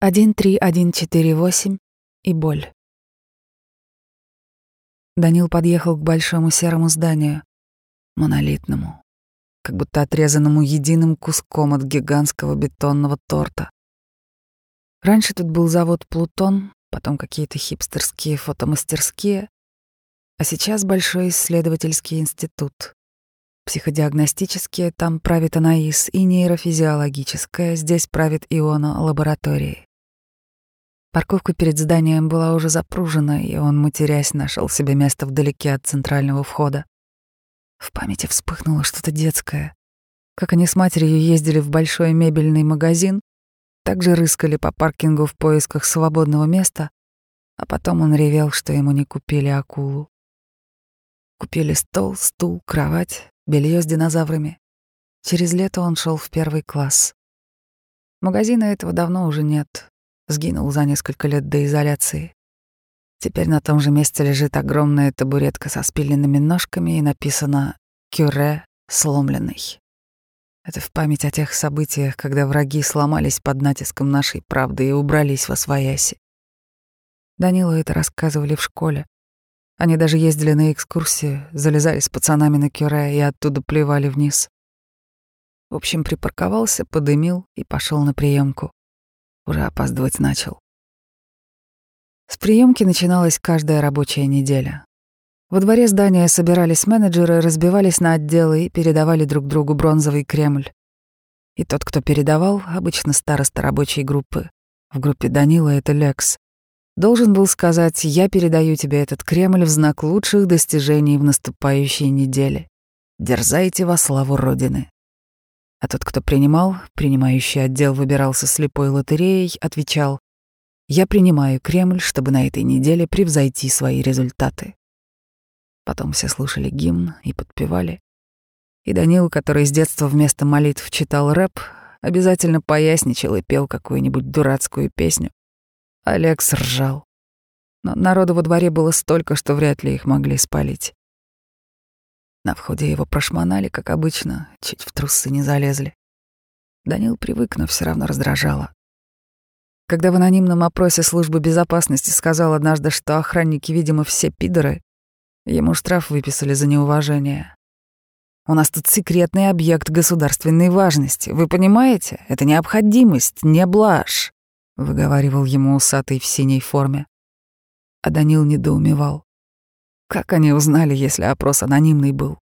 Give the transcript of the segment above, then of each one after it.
13148 и боль. Данил подъехал к большому серому зданию, монолитному, как будто отрезанному единым куском от гигантского бетонного торта. Раньше тут был завод «Плутон», потом какие-то хипстерские фотомастерские, а сейчас большой исследовательский институт. Психодиагностические там правит Анаис и нейрофизиологическая, здесь правит Иона лаборатории. Парковка перед зданием была уже запружена, и он, матерясь, нашел себе место вдалеке от центрального входа. В памяти вспыхнуло что-то детское. Как они с матерью ездили в большой мебельный магазин, также рыскали по паркингу в поисках свободного места, а потом он ревел, что ему не купили акулу. Купили стол, стул, кровать, белье с динозаврами. Через лето он шел в первый класс. Магазина этого давно уже нет, Сгинул за несколько лет до изоляции. Теперь на том же месте лежит огромная табуретка со спиленными ножками и написано «Кюре сломленный». Это в память о тех событиях, когда враги сломались под натиском нашей правды и убрались во свояси. Данилу это рассказывали в школе. Они даже ездили на экскурсию, залезали с пацанами на кюре и оттуда плевали вниз. В общем, припарковался, подымил и пошел на приемку. Уже опаздывать начал. С приемки начиналась каждая рабочая неделя. Во дворе здания собирались менеджеры, разбивались на отделы и передавали друг другу бронзовый Кремль. И тот, кто передавал, обычно староста рабочей группы, в группе Данила это Лекс, должен был сказать «Я передаю тебе этот Кремль в знак лучших достижений в наступающей неделе. Дерзайте во славу Родины». А тот, кто принимал, принимающий отдел выбирался слепой лотереей, отвечал «Я принимаю Кремль, чтобы на этой неделе превзойти свои результаты». Потом все слушали гимн и подпевали. И Данил, который с детства вместо молитв читал рэп, обязательно поясничал и пел какую-нибудь дурацкую песню. Алекс ржал. Но народу во дворе было столько, что вряд ли их могли спалить. На входе его прошмонали, как обычно, чуть в трусы не залезли. Данил привык, но все равно раздражало. Когда в анонимном опросе службы безопасности сказал однажды, что охранники, видимо, все пидоры, ему штраф выписали за неуважение. «У нас тут секретный объект государственной важности. Вы понимаете? Это необходимость, не блажь», — выговаривал ему усатый в синей форме. А Данил недоумевал. Как они узнали, если опрос анонимный был?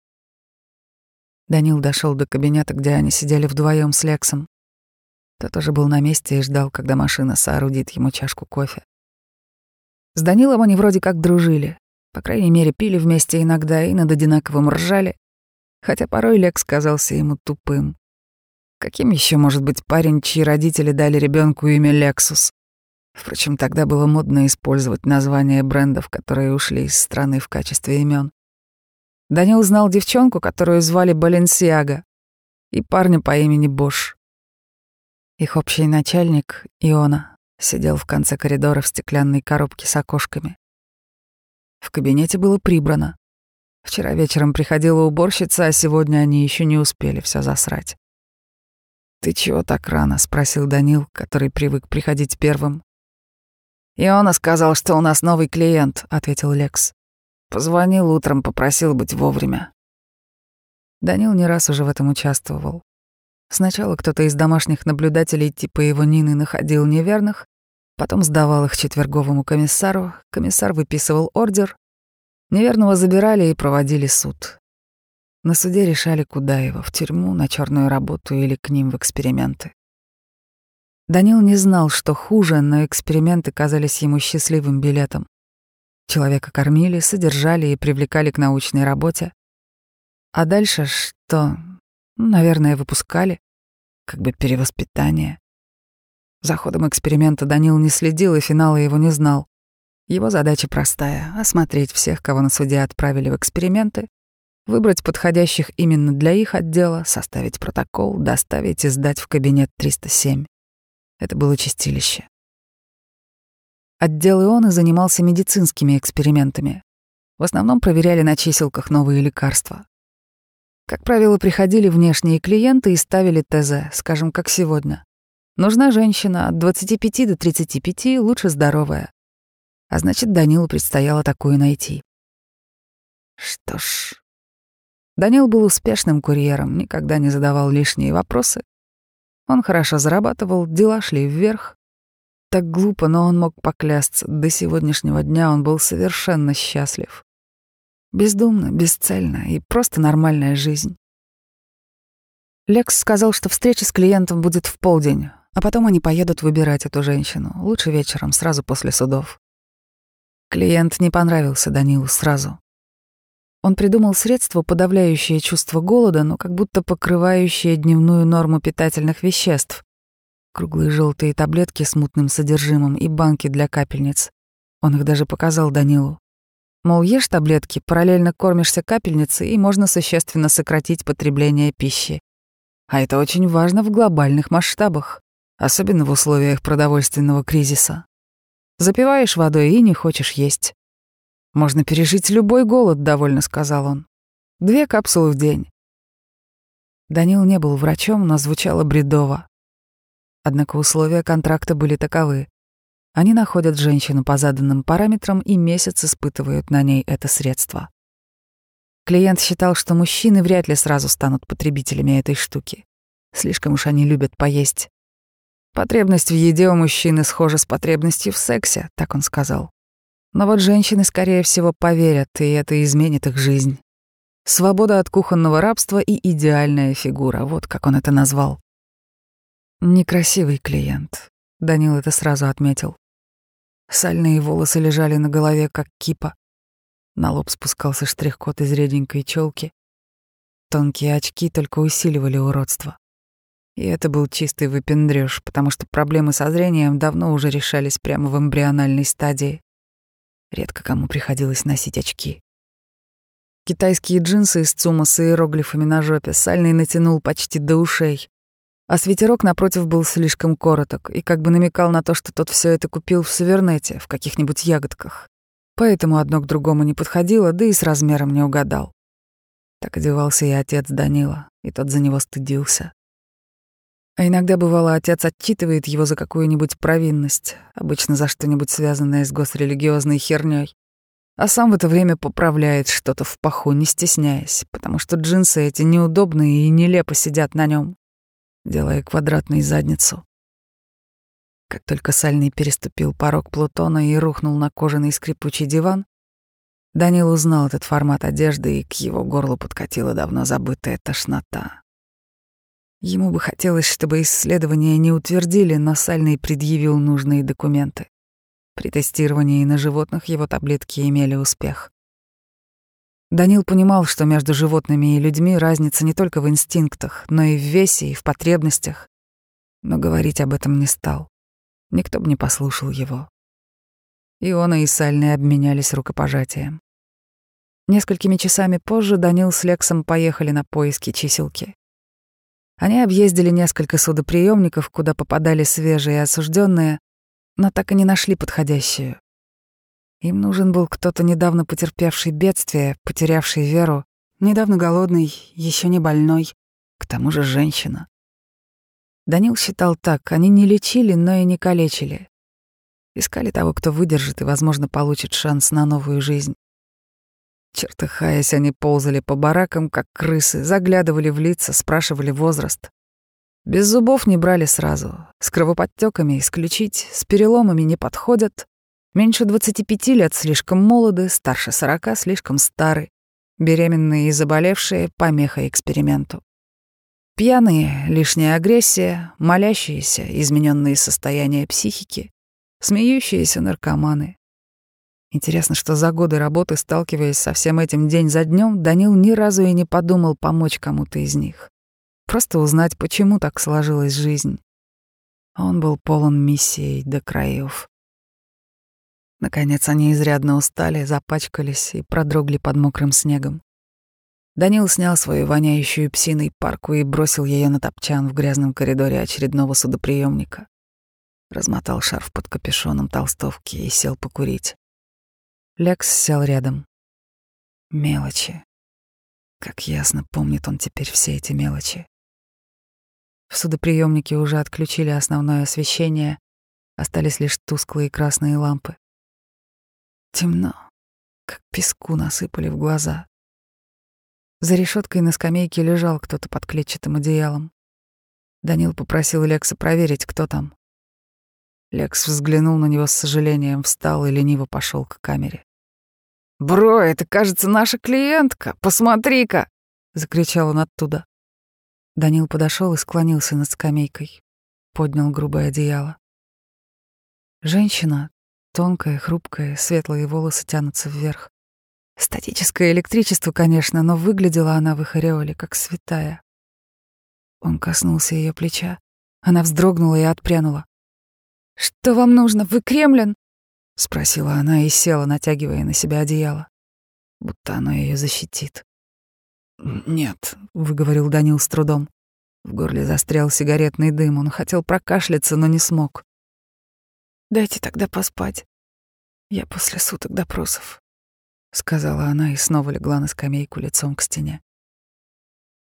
Данил дошел до кабинета, где они сидели вдвоем с Лексом. Тот уже был на месте и ждал, когда машина соорудит ему чашку кофе. С Данилом они вроде как дружили. По крайней мере, пили вместе иногда и над одинаковым ржали. Хотя порой Лекс казался ему тупым. Каким еще может быть парень, чьи родители дали ребенку имя Лексус? Впрочем, тогда было модно использовать названия брендов, которые ушли из страны в качестве имен. Данил знал девчонку, которую звали Баленсиага, и парня по имени Бош. Их общий начальник, Иона, сидел в конце коридора в стеклянной коробке с окошками. В кабинете было прибрано. Вчера вечером приходила уборщица, а сегодня они еще не успели все засрать. «Ты чего так рано?» — спросил Данил, который привык приходить первым. «Иона сказал, что у нас новый клиент», — ответил Лекс. Позвонил утром, попросил быть вовремя. Данил не раз уже в этом участвовал. Сначала кто-то из домашних наблюдателей типа его Нины находил неверных, потом сдавал их четверговому комиссару, комиссар выписывал ордер, неверного забирали и проводили суд. На суде решали, куда его, в тюрьму, на черную работу или к ним в эксперименты. Данил не знал, что хуже, но эксперименты казались ему счастливым билетом. Человека кормили, содержали и привлекали к научной работе. А дальше что? Наверное, выпускали. Как бы перевоспитание. За ходом эксперимента Данил не следил и финала его не знал. Его задача простая — осмотреть всех, кого на суде отправили в эксперименты, выбрать подходящих именно для их отдела, составить протокол, доставить и сдать в кабинет 307. Это было чистилище. Отдел Ионы занимался медицинскими экспериментами. В основном проверяли на чиселках новые лекарства. Как правило, приходили внешние клиенты и ставили ТЗ, скажем, как сегодня. Нужна женщина от 25 до 35, лучше здоровая. А значит, Данилу предстояло такую найти. Что ж... Данил был успешным курьером, никогда не задавал лишние вопросы. Он хорошо зарабатывал, дела шли вверх. Так глупо, но он мог поклясться, до сегодняшнего дня он был совершенно счастлив. Бездумно, бесцельно и просто нормальная жизнь. Лекс сказал, что встреча с клиентом будет в полдень, а потом они поедут выбирать эту женщину, лучше вечером, сразу после судов. Клиент не понравился Данилу сразу. Он придумал средство, подавляющее чувство голода, но как будто покрывающее дневную норму питательных веществ. Круглые желтые таблетки с мутным содержимым и банки для капельниц. Он их даже показал Данилу. Мол, ешь таблетки, параллельно кормишься капельницей, и можно существенно сократить потребление пищи. А это очень важно в глобальных масштабах, особенно в условиях продовольственного кризиса. Запиваешь водой и не хочешь есть. Можно пережить любой голод, довольно сказал он. Две капсулы в день. Данил не был врачом, но звучало бредово. Однако условия контракта были таковы. Они находят женщину по заданным параметрам и месяц испытывают на ней это средство. Клиент считал, что мужчины вряд ли сразу станут потребителями этой штуки. Слишком уж они любят поесть. Потребность в еде у мужчины схожа с потребностью в сексе, так он сказал. Но вот женщины, скорее всего, поверят, и это изменит их жизнь. Свобода от кухонного рабства и идеальная фигура, вот как он это назвал. Некрасивый клиент. Данил это сразу отметил. Сальные волосы лежали на голове, как кипа. На лоб спускался штрих-код из реденькой челки. Тонкие очки только усиливали уродство. И это был чистый выпендрёж, потому что проблемы со зрением давно уже решались прямо в эмбриональной стадии. Редко кому приходилось носить очки. Китайские джинсы из ЦУМа с иероглифами на жопе сальный натянул почти до ушей а свитерок напротив был слишком короток и как бы намекал на то, что тот все это купил в Савернете, в каких-нибудь ягодках. Поэтому одно к другому не подходило, да и с размером не угадал. Так одевался и отец Данила, и тот за него стыдился. А иногда бывало, отец отчитывает его за какую-нибудь провинность, обычно за что-нибудь связанное с госрелигиозной херней, а сам в это время поправляет что-то в паху, не стесняясь, потому что джинсы эти неудобные и нелепо сидят на нем делая квадратной задницу. Как только Сальный переступил порог Плутона и рухнул на кожаный скрипучий диван, Данил узнал этот формат одежды, и к его горлу подкатила давно забытая тошнота. Ему бы хотелось, чтобы исследования не утвердили, но Сальный предъявил нужные документы. При тестировании на животных его таблетки имели успех. Данил понимал, что между животными и людьми разница не только в инстинктах, но и в весе, и в потребностях. Но говорить об этом не стал. Никто бы не послушал его. Иона и Сальный обменялись рукопожатием. Несколькими часами позже Данил с Лексом поехали на поиски чиселки. Они объездили несколько судоприемников, куда попадали свежие осужденные, но так и не нашли подходящую. Им нужен был кто-то недавно потерпевший бедствие, потерявший веру, недавно голодный, еще не больной, к тому же женщина. Данил считал так, они не лечили, но и не калечили. Искали того, кто выдержит и, возможно, получит шанс на новую жизнь. Чертыхаясь, они ползали по баракам, как крысы, заглядывали в лица, спрашивали возраст. Без зубов не брали сразу, с кровоподтеками исключить, с переломами не подходят, Меньше 25 лет слишком молоды, старше 40 слишком стары, беременные и заболевшие — помеха эксперименту. Пьяные — лишняя агрессия, молящиеся — измененные состояния психики, смеющиеся наркоманы. Интересно, что за годы работы, сталкиваясь со всем этим день за днем, Данил ни разу и не подумал помочь кому-то из них. Просто узнать, почему так сложилась жизнь. Он был полон миссией до краев. Наконец они изрядно устали, запачкались и продрогли под мокрым снегом. Данил снял свою воняющую псиной парку и бросил ее на топчан в грязном коридоре очередного судоприемника. Размотал шарф под капюшоном толстовки и сел покурить. Лекс сел рядом. Мелочи. Как ясно помнит он теперь все эти мелочи. В судоприемнике уже отключили основное освещение, остались лишь тусклые красные лампы. Темно, как песку насыпали в глаза. За решеткой на скамейке лежал кто-то под клетчатым одеялом. Данил попросил Лекса проверить, кто там. Лекс взглянул на него с сожалением, встал и лениво пошел к камере. «Бро, это, кажется, наша клиентка! Посмотри-ка!» — закричал он оттуда. Данил подошел и склонился над скамейкой, поднял грубое одеяло. Женщина, тонкая, хрупкая, светлые волосы тянутся вверх. Статическое электричество, конечно, но выглядела она в их ореоле, как святая. Он коснулся ее плеча. Она вздрогнула и отпрянула. «Что вам нужно? Вы Кремлин?» — спросила она и села, натягивая на себя одеяло, будто оно ее защитит. «Нет», — выговорил Данил с трудом. В горле застрял сигаретный дым, он хотел прокашляться, но не смог. «Дайте тогда поспать. Я после суток допросов», — сказала она и снова легла на скамейку лицом к стене.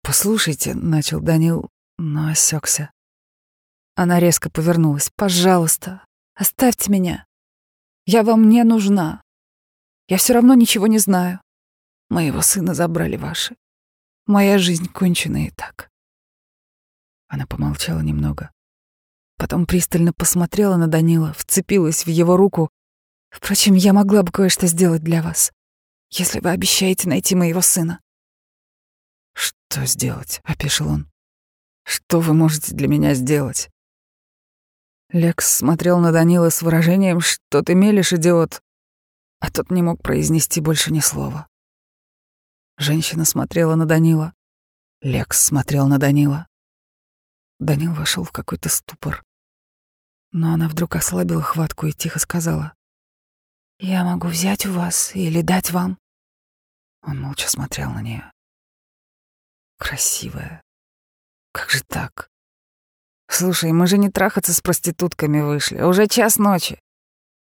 «Послушайте», — начал Данил, но осекся. Она резко повернулась. «Пожалуйста, оставьте меня. Я вам не нужна. Я все равно ничего не знаю. Моего сына забрали ваши. Моя жизнь кончена и так». Она помолчала немного. Потом пристально посмотрела на Данила, вцепилась в его руку. «Впрочем, я могла бы кое-что сделать для вас, если вы обещаете найти моего сына». «Что сделать?» — опешил он. «Что вы можете для меня сделать?» Лекс смотрел на Данила с выражением «Что ты мелешь, идиот?» А тот не мог произнести больше ни слова. Женщина смотрела на Данила. Лекс смотрел на Данила. Данил вошел в какой-то ступор. Но она вдруг ослабила хватку и тихо сказала. «Я могу взять у вас или дать вам?» Он молча смотрел на нее. Красивая. Как же так? Слушай, мы же не трахаться с проститутками вышли, а уже час ночи.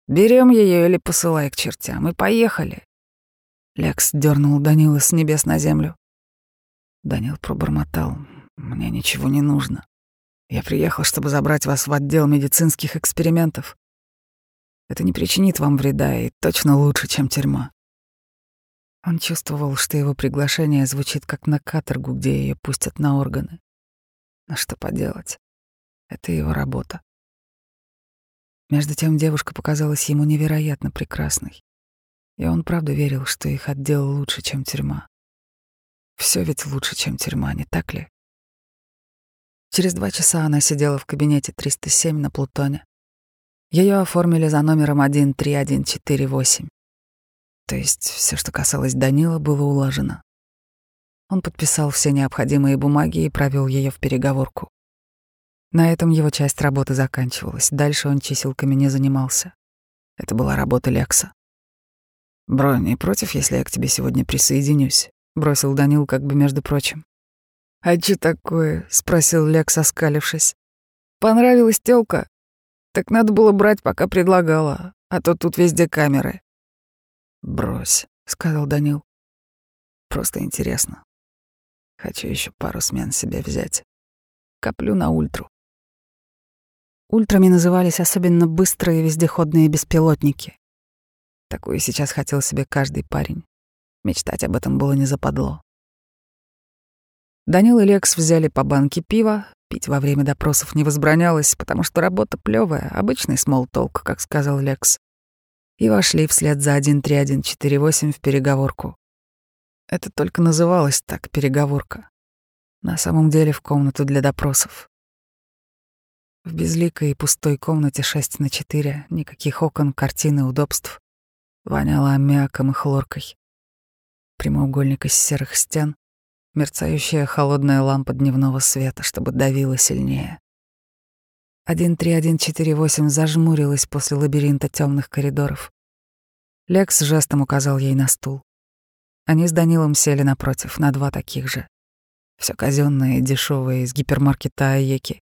Берем ее или посылай к чертям, и поехали. Лекс дернул Данила с небес на землю. Данил пробормотал. Мне ничего не нужно. Я приехал, чтобы забрать вас в отдел медицинских экспериментов. Это не причинит вам вреда и точно лучше, чем тюрьма. Он чувствовал, что его приглашение звучит как на каторгу, где ее пустят на органы. Но что поделать? Это его работа. Между тем девушка показалась ему невероятно прекрасной. И он правда верил, что их отдел лучше, чем тюрьма. Все ведь лучше, чем тюрьма, не так ли? Через два часа она сидела в кабинете 307 на Плутоне. Ее оформили за номером 13148. То есть все, что касалось Данила, было улажено. Он подписал все необходимые бумаги и провел ее в переговорку. На этом его часть работы заканчивалась. Дальше он чиселками не занимался. Это была работа Лекса. «Бро, не против, если я к тебе сегодня присоединюсь?» — бросил Данил как бы между прочим. «А что такое?» — спросил Лекс, оскалившись. «Понравилась тёлка? Так надо было брать, пока предлагала, а то тут везде камеры». «Брось», — сказал Данил. «Просто интересно. Хочу еще пару смен себе взять. Коплю на ультру». Ультрами назывались особенно быстрые вездеходные беспилотники. Такую сейчас хотел себе каждый парень. Мечтать об этом было не западло. Данил и Лекс взяли по банке пива. Пить во время допросов не возбранялось, потому что работа плевая, обычный смолтолк, как сказал Лекс. И вошли вслед за 13148 в переговорку. Это только называлось так, переговорка. На самом деле в комнату для допросов. В безликой и пустой комнате 6 на 4, никаких окон, картины, удобств. Воняло аммиаком и хлоркой. Прямоугольник из серых стен, мерцающая холодная лампа дневного света, чтобы давила сильнее. 13148 зажмурилась после лабиринта темных коридоров. Лекс жестом указал ей на стул. Они с Данилом сели напротив, на два таких же. Все казенное и дешевое из гипермаркета Аеки.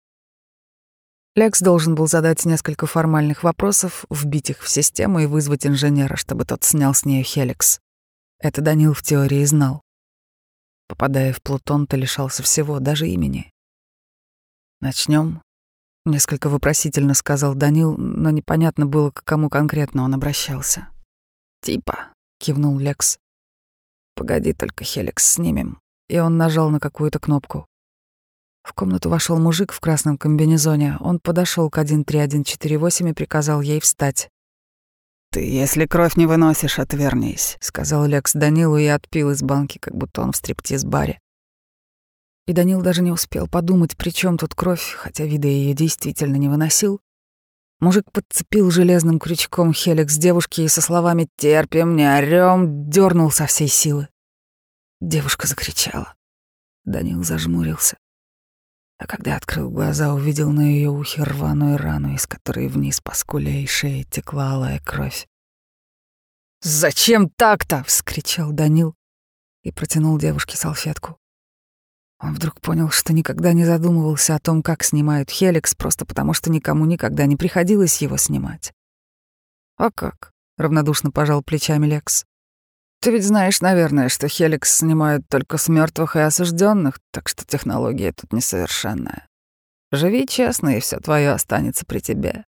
Лекс должен был задать несколько формальных вопросов, вбить их в систему и вызвать инженера, чтобы тот снял с нее Хеликс. Это Данил в теории знал. Попадая в Плутон, ты лишался всего, даже имени. Начнем. Несколько вопросительно сказал Данил, но непонятно было, к кому конкретно он обращался. «Типа», — кивнул Лекс. «Погоди, только Хеликс снимем». И он нажал на какую-то кнопку. В комнату вошел мужик в красном комбинезоне. Он подошел к 13148 и приказал ей встать. «Ты, если кровь не выносишь, отвернись», — сказал Лекс Данилу и отпил из банки, как будто он в стриптиз-баре. И Данил даже не успел подумать, при чем тут кровь, хотя вида ее действительно не выносил. Мужик подцепил железным крючком хеликс девушки и со словами «терпим, не орём» дернул со всей силы. Девушка закричала. Данил зажмурился. А когда открыл глаза, увидел на ее ухе рваную рану, из которой вниз по скуле и шее текла алая кровь. «Зачем так-то?» — вскричал Данил и протянул девушке салфетку. Он вдруг понял, что никогда не задумывался о том, как снимают Хеликс, просто потому что никому никогда не приходилось его снимать. «А как?» — равнодушно пожал плечами Лекс. «Ты ведь знаешь, наверное, что Хеликс снимают только с мертвых и осужденных, так что технология тут несовершенная. Живи честно, и все твое останется при тебе.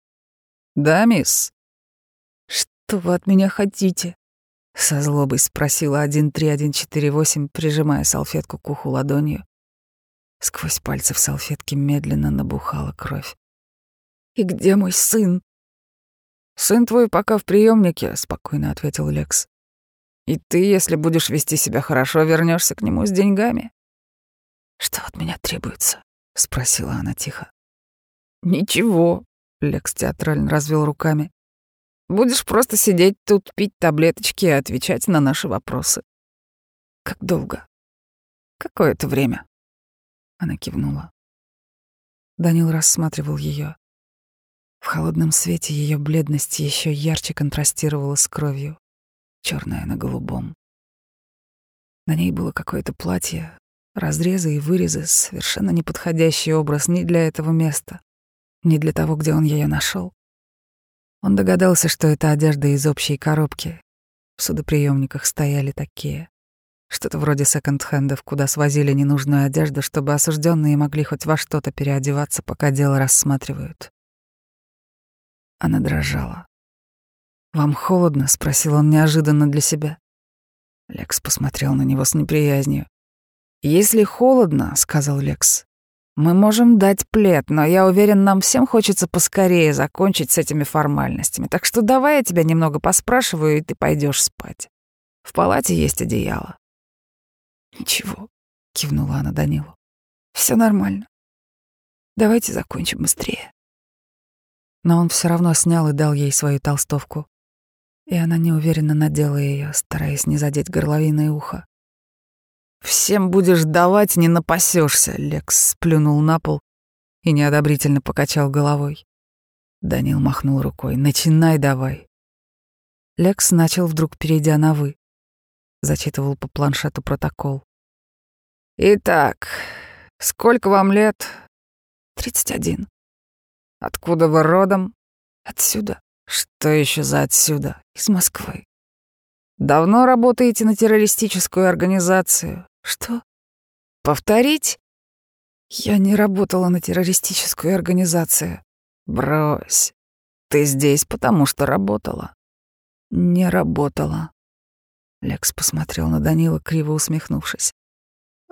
Да, мисс?» «Что вы от меня хотите?» — со злобой спросила 13148, прижимая салфетку к уху ладонью. Сквозь пальцы в салфетке медленно набухала кровь. «И где мой сын?» «Сын твой пока в приемнике, спокойно ответил Лекс. «И ты, если будешь вести себя хорошо, вернешься к нему с деньгами». «Что от меня требуется?» — спросила она тихо. «Ничего», — Лекс театрально развел руками. «Будешь просто сидеть тут, пить таблеточки и отвечать на наши вопросы». «Как долго?» «Какое-то время». Она кивнула. Данил рассматривал ее. В холодном свете ее бледность еще ярче контрастировала с кровью, черная на голубом. На ней было какое-то платье, разрезы и вырезы, совершенно неподходящий образ ни для этого места, ни для того, где он ее нашел. Он догадался, что это одежда из общей коробки. В судоприемниках стояли такие. Что-то вроде секонд-хендов, куда свозили ненужную одежду, чтобы осужденные могли хоть во что-то переодеваться, пока дело рассматривают. Она дрожала. «Вам холодно?» — спросил он неожиданно для себя. Лекс посмотрел на него с неприязнью. «Если холодно», — сказал Лекс, — «мы можем дать плед, но я уверен, нам всем хочется поскорее закончить с этими формальностями, так что давай я тебя немного поспрашиваю, и ты пойдешь спать. В палате есть одеяло. «Ничего», — кивнула она Данилу. Все нормально. Давайте закончим быстрее». Но он все равно снял и дал ей свою толстовку. И она неуверенно надела ее, стараясь не задеть горловиное ухо. «Всем будешь давать, не напасешься, Лекс сплюнул на пол и неодобрительно покачал головой. Данил махнул рукой. «Начинай давай». Лекс начал вдруг, перейдя на «вы» зачитывал по планшету протокол. «Итак, сколько вам лет?» «Тридцать один». «Откуда вы родом?» «Отсюда». «Что еще за отсюда?» «Из Москвы». «Давно работаете на террористическую организацию?» «Что?» «Повторить?» «Я не работала на террористическую организацию». «Брось. Ты здесь, потому что работала». «Не работала». Лекс посмотрел на Данила, криво усмехнувшись.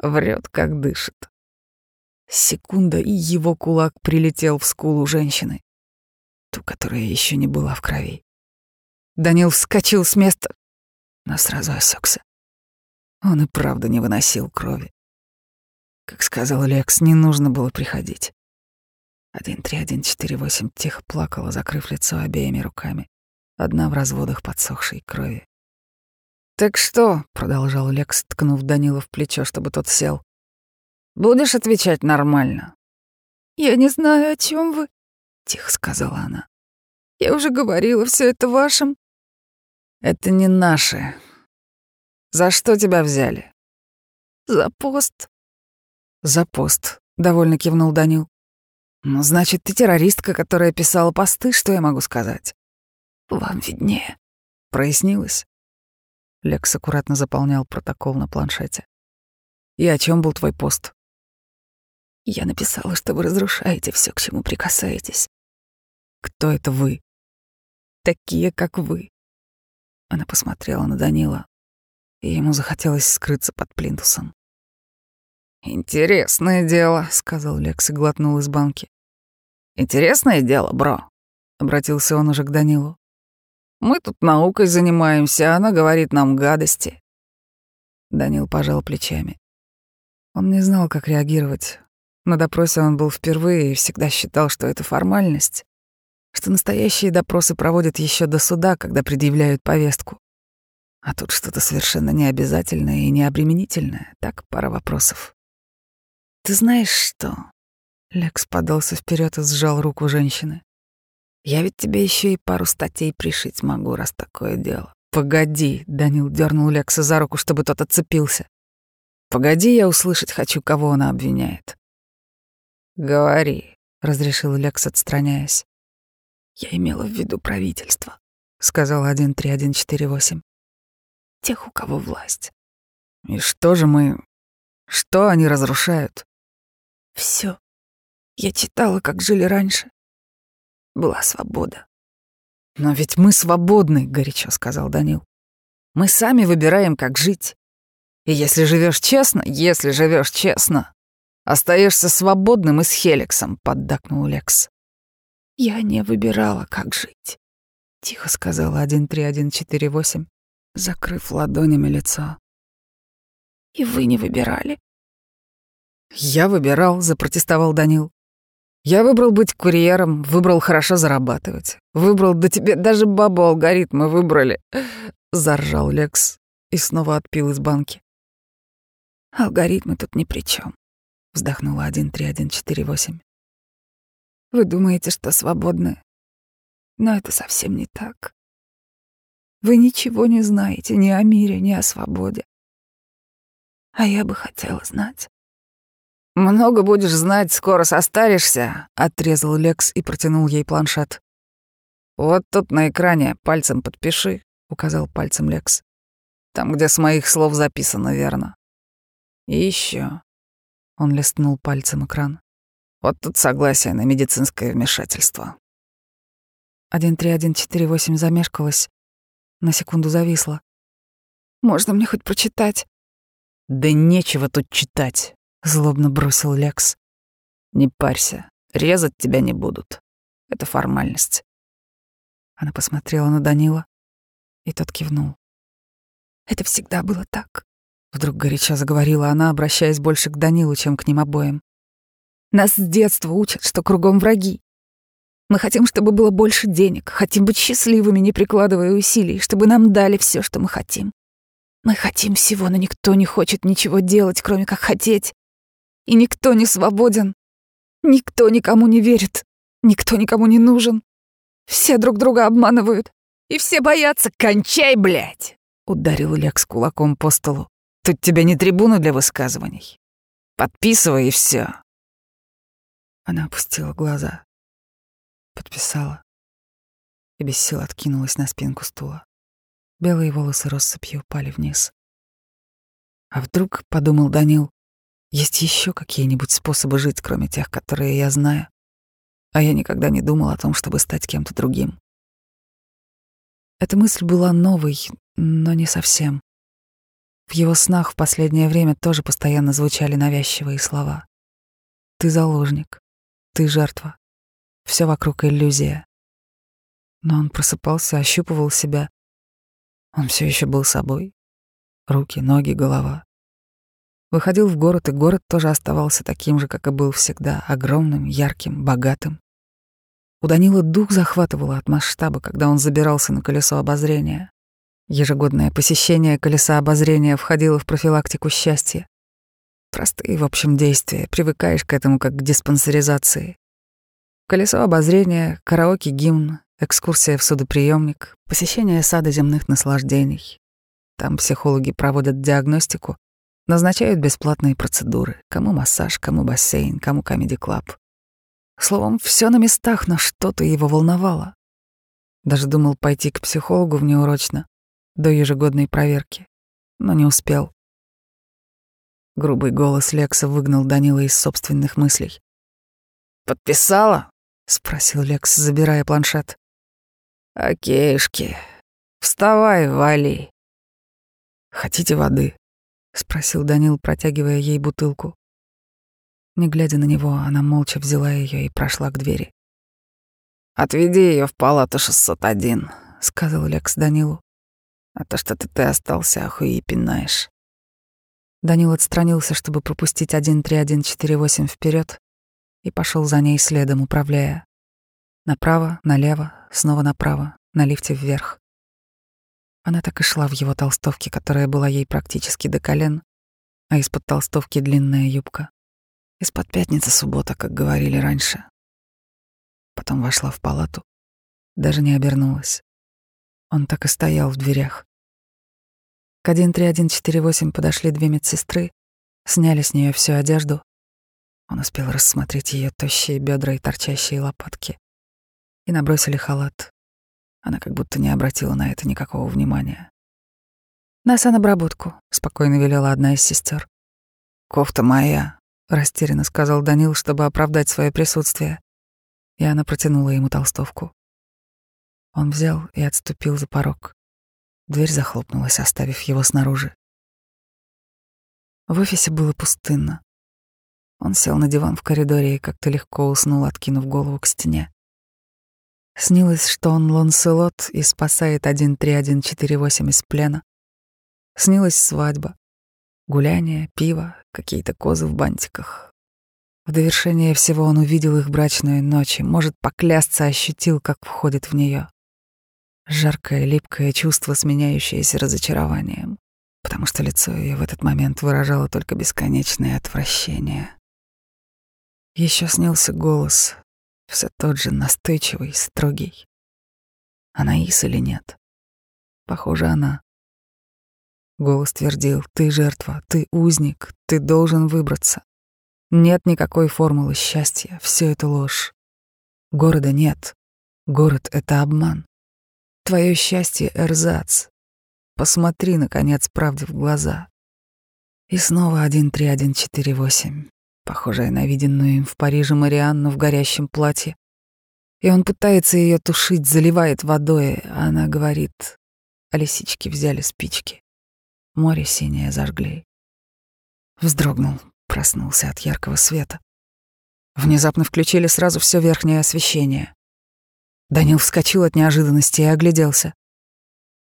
Врет, как дышит. Секунда, и его кулак прилетел в скулу женщины, ту, которая еще не была в крови. Данил вскочил с места, но сразу осекся. Он и правда не выносил крови. Как сказал Лекс, не нужно было приходить. Один три один четыре восемь тихо плакала, закрыв лицо обеими руками, одна в разводах подсохшей крови. «Так что?» — продолжал Лекс, ткнув Данила в плечо, чтобы тот сел. «Будешь отвечать нормально?» «Я не знаю, о чем вы», — тихо сказала она. «Я уже говорила, все это вашим». «Это не наше. За что тебя взяли?» «За пост». «За пост», — довольно кивнул Данил. «Ну, значит, ты террористка, которая писала посты, что я могу сказать?» «Вам виднее». Прояснилось? Лекс аккуратно заполнял протокол на планшете. «И о чем был твой пост?» Я написала, что вы разрушаете все, к чему прикасаетесь. Кто это вы? Такие, как вы. Она посмотрела на Данила, и ему захотелось скрыться под плинтусом. «Интересное дело», — сказал Лекс и глотнул из банки. «Интересное дело, бро», — обратился он уже к Данилу. «Мы тут наукой занимаемся, а она говорит нам гадости». Данил пожал плечами. Он не знал, как реагировать. На допросе он был впервые и всегда считал, что это формальность, что настоящие допросы проводят еще до суда, когда предъявляют повестку. А тут что-то совершенно необязательное и необременительное. Так, пара вопросов. «Ты знаешь что?» Лекс подался вперед и сжал руку женщины. «Я ведь тебе еще и пару статей пришить могу, раз такое дело». «Погоди», — Данил дернул Лекса за руку, чтобы тот отцепился. «Погоди, я услышать хочу, кого она обвиняет». «Говори», — разрешил Лекс, отстраняясь. «Я имела в виду правительство», — сказал 13148. «Тех, у кого власть». «И что же мы... Что они разрушают?» Все. Я читала, как жили раньше. Была свобода. «Но ведь мы свободны», — горячо сказал Данил. «Мы сами выбираем, как жить. И если живешь честно, если живешь честно, остаешься свободным и с Хеликсом», — поддакнул Лекс. «Я не выбирала, как жить», — тихо сказала 13148, закрыв ладонями лицо. «И вы не выбирали?» «Я выбирал», — запротестовал Данил. «Я выбрал быть курьером, выбрал хорошо зарабатывать, выбрал, да тебе даже бабу алгоритмы выбрали», — заржал Лекс и снова отпил из банки. «Алгоритмы тут ни при чем, вздохнула 13148. «Вы думаете, что свободны, но это совсем не так. Вы ничего не знаете ни о мире, ни о свободе. А я бы хотела знать. «Много будешь знать, скоро состаришься», — отрезал Лекс и протянул ей планшет. «Вот тут на экране пальцем подпиши», — указал пальцем Лекс. «Там, где с моих слов записано верно. И еще. Он листнул пальцем экран. «Вот тут согласие на медицинское вмешательство». 13148 замешкалась, на секунду зависла. «Можно мне хоть прочитать?» «Да нечего тут читать», — злобно бросил Лекс. «Не парься, резать тебя не будут. Это формальность». Она посмотрела на Данила, и тот кивнул. «Это всегда было так», — вдруг горячо заговорила она, обращаясь больше к Данилу, чем к ним обоим. «Нас с детства учат, что кругом враги. Мы хотим, чтобы было больше денег, хотим быть счастливыми, не прикладывая усилий, чтобы нам дали все, что мы хотим. Мы хотим всего, но никто не хочет ничего делать, кроме как хотеть и никто не свободен. Никто никому не верит, никто никому не нужен. Все друг друга обманывают, и все боятся. «Кончай, блядь!» — ударил Лекс кулаком по столу. «Тут тебя не трибуна для высказываний. Подписывай, и все. Она опустила глаза, подписала и без сил откинулась на спинку стула. Белые волосы россыпью упали вниз. А вдруг, — подумал Данил, есть еще какие-нибудь способы жить, кроме тех, которые я знаю? А я никогда не думал о том, чтобы стать кем-то другим. Эта мысль была новой, но не совсем. В его снах в последнее время тоже постоянно звучали навязчивые слова. «Ты заложник», «ты жертва», все вокруг иллюзия. Но он просыпался, ощупывал себя. Он все еще был собой. Руки, ноги, голова. Выходил в город, и город тоже оставался таким же, как и был всегда, огромным, ярким, богатым. У Данила дух захватывало от масштаба, когда он забирался на колесо обозрения. Ежегодное посещение колеса обозрения входило в профилактику счастья. Простые, в общем, действия, привыкаешь к этому как к диспансеризации. Колесо обозрения, караоке-гимн, экскурсия в судоприемник, посещение сада земных наслаждений. Там психологи проводят диагностику, Назначают бесплатные процедуры. Кому массаж, кому бассейн, кому комеди-клаб. Словом, все на местах, но что-то его волновало. Даже думал пойти к психологу внеурочно, до ежегодной проверки, но не успел. Грубый голос Лекса выгнал Данила из собственных мыслей. «Подписала?» — спросил Лекс, забирая планшет. «Окейшки. Вставай, вали». «Хотите воды?» — спросил Данил, протягивая ей бутылку. Не глядя на него, она молча взяла ее и прошла к двери. «Отведи ее в палату 601», — сказал Лекс Данилу. «А то что-то ты остался, охуи пинаешь». Данил отстранился, чтобы пропустить 13148 вперед, и пошел за ней следом, управляя. Направо, налево, снова направо, на лифте вверх. Она так и шла в его толстовке, которая была ей практически до колен, а из-под толстовки длинная юбка. Из-под пятницы суббота, как говорили раньше. Потом вошла в палату, даже не обернулась. Он так и стоял в дверях. К 13148 подошли две медсестры, сняли с нее всю одежду. Он успел рассмотреть ее тощие бедра и торчащие лопатки. И набросили халат. Она как будто не обратила на это никакого внимания. «На санобработку», — спокойно велела одна из сестер. «Кофта моя», — растерянно сказал Данил, чтобы оправдать свое присутствие. И она протянула ему толстовку. Он взял и отступил за порог. Дверь захлопнулась, оставив его снаружи. В офисе было пустынно. Он сел на диван в коридоре и как-то легко уснул, откинув голову к стене. Снилось, что он Ланселот и спасает 13148 из плена. Снилась свадьба, гуляние, пиво, какие-то козы в бантиках. В довершение всего он увидел их брачную ночь и, может, поклясться, ощутил, как входит в нее. Жаркое, липкое чувство, сменяющееся разочарованием, потому что лицо ее в этот момент выражало только бесконечное отвращение. Еще снился голос, все тот же настойчивый, строгий. Она Ис или нет? Похоже, она. Голос твердил, ты жертва, ты узник, ты должен выбраться. Нет никакой формулы счастья, все это ложь. Города нет, город — это обман. Твое счастье — эрзац. Посмотри, наконец, правде в глаза. И снова 13148, похожая на виденную им в Париже Марианну в горящем платье. И он пытается ее тушить, заливает водой, а она говорит, а лисички взяли спички. Море синее зажгли. Вздрогнул, проснулся от яркого света. Внезапно включили сразу все верхнее освещение. Данил вскочил от неожиданности и огляделся.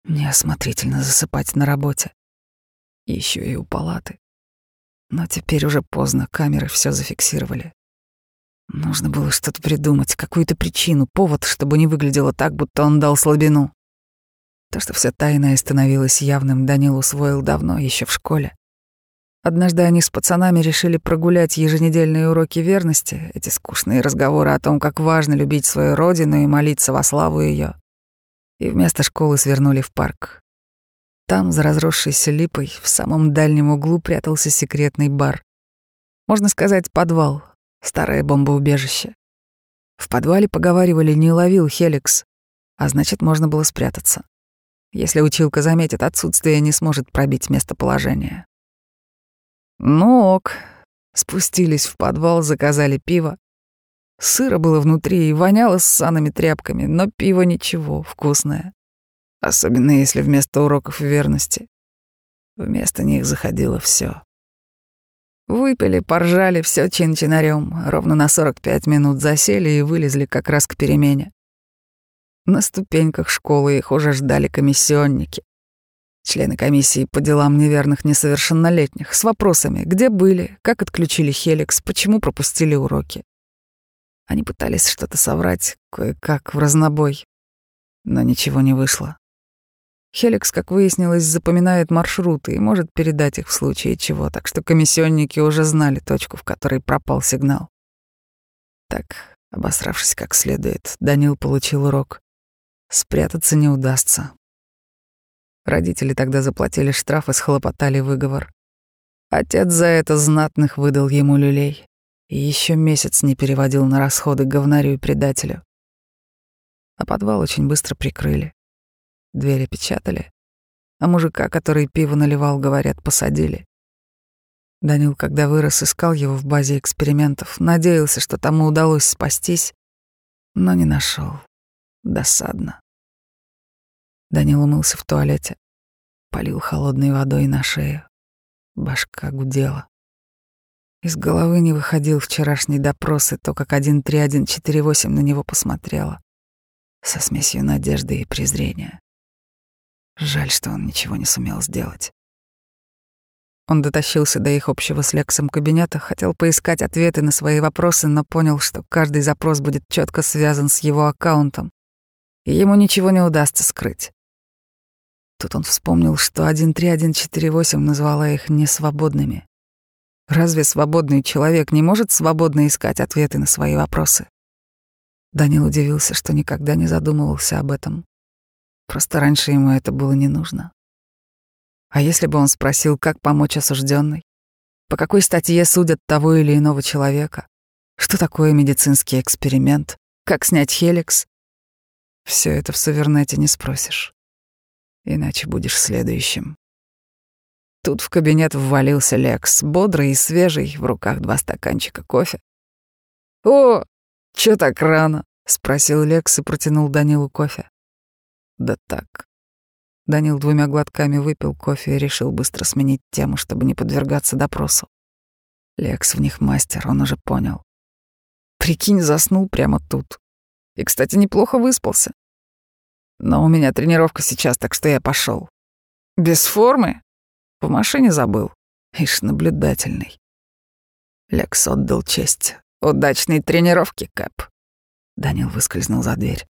Неосмотрительно засыпать на работе. Еще и у палаты. Но теперь уже поздно, камеры все зафиксировали. Нужно было что-то придумать, какую-то причину, повод, чтобы не выглядело так, будто он дал слабину. То, что все тайное становилось явным, Данил усвоил давно, еще в школе. Однажды они с пацанами решили прогулять еженедельные уроки верности, эти скучные разговоры о том, как важно любить свою родину и молиться во славу ее. И вместо школы свернули в парк. Там, за разросшейся липой, в самом дальнем углу прятался секретный бар. Можно сказать, подвал, старое бомбоубежище. В подвале, поговаривали, не ловил Хеликс, а значит, можно было спрятаться. Если училка заметит отсутствие, не сможет пробить местоположение. Ну ок. Спустились в подвал, заказали пиво. Сыро было внутри и воняло с санами тряпками, но пиво ничего, вкусное. Особенно если вместо уроков верности. Вместо них заходило все. Выпили, поржали, все чин-чинарем, ровно на 45 минут засели и вылезли как раз к перемене. На ступеньках школы их уже ждали комиссионники. Члены комиссии по делам неверных несовершеннолетних с вопросами, где были, как отключили Хеликс, почему пропустили уроки. Они пытались что-то соврать, кое-как в разнобой, но ничего не вышло. Хеликс, как выяснилось, запоминает маршруты и может передать их в случае чего, так что комиссионники уже знали точку, в которой пропал сигнал. Так, обосравшись как следует, Данил получил урок. Спрятаться не удастся, Родители тогда заплатили штраф и схлопотали выговор. Отец за это знатных выдал ему люлей и еще месяц не переводил на расходы говнарю и предателю. А подвал очень быстро прикрыли. Двери печатали, а мужика, который пиво наливал, говорят, посадили. Данил, когда вырос, искал его в базе экспериментов, надеялся, что тому удалось спастись, но не нашел. Досадно. Данил умылся в туалете, полил холодной водой на шею. Башка гудела. Из головы не выходил вчерашний допрос и то, как 13148 на него посмотрела. Со смесью надежды и презрения. Жаль, что он ничего не сумел сделать. Он дотащился до их общего с Лексом кабинета, хотел поискать ответы на свои вопросы, но понял, что каждый запрос будет четко связан с его аккаунтом, и ему ничего не удастся скрыть. Тут он вспомнил, что 13148 назвала их несвободными. Разве свободный человек не может свободно искать ответы на свои вопросы? Данил удивился, что никогда не задумывался об этом. Просто раньше ему это было не нужно. А если бы он спросил, как помочь осужденной? По какой статье судят того или иного человека? Что такое медицинский эксперимент? Как снять хеликс? Все это в Савернете не спросишь. Иначе будешь следующим. Тут в кабинет ввалился Лекс, бодрый и свежий, в руках два стаканчика кофе. «О, чё так рано?» — спросил Лекс и протянул Данилу кофе. «Да так». Данил двумя глотками выпил кофе и решил быстро сменить тему, чтобы не подвергаться допросу. Лекс в них мастер, он уже понял. Прикинь, заснул прямо тут. И, кстати, неплохо выспался. Но у меня тренировка сейчас, так что я пошел. Без формы? В машине забыл. Ишь, наблюдательный. Лекс отдал честь. Удачной тренировки, Кэп. Данил выскользнул за дверь.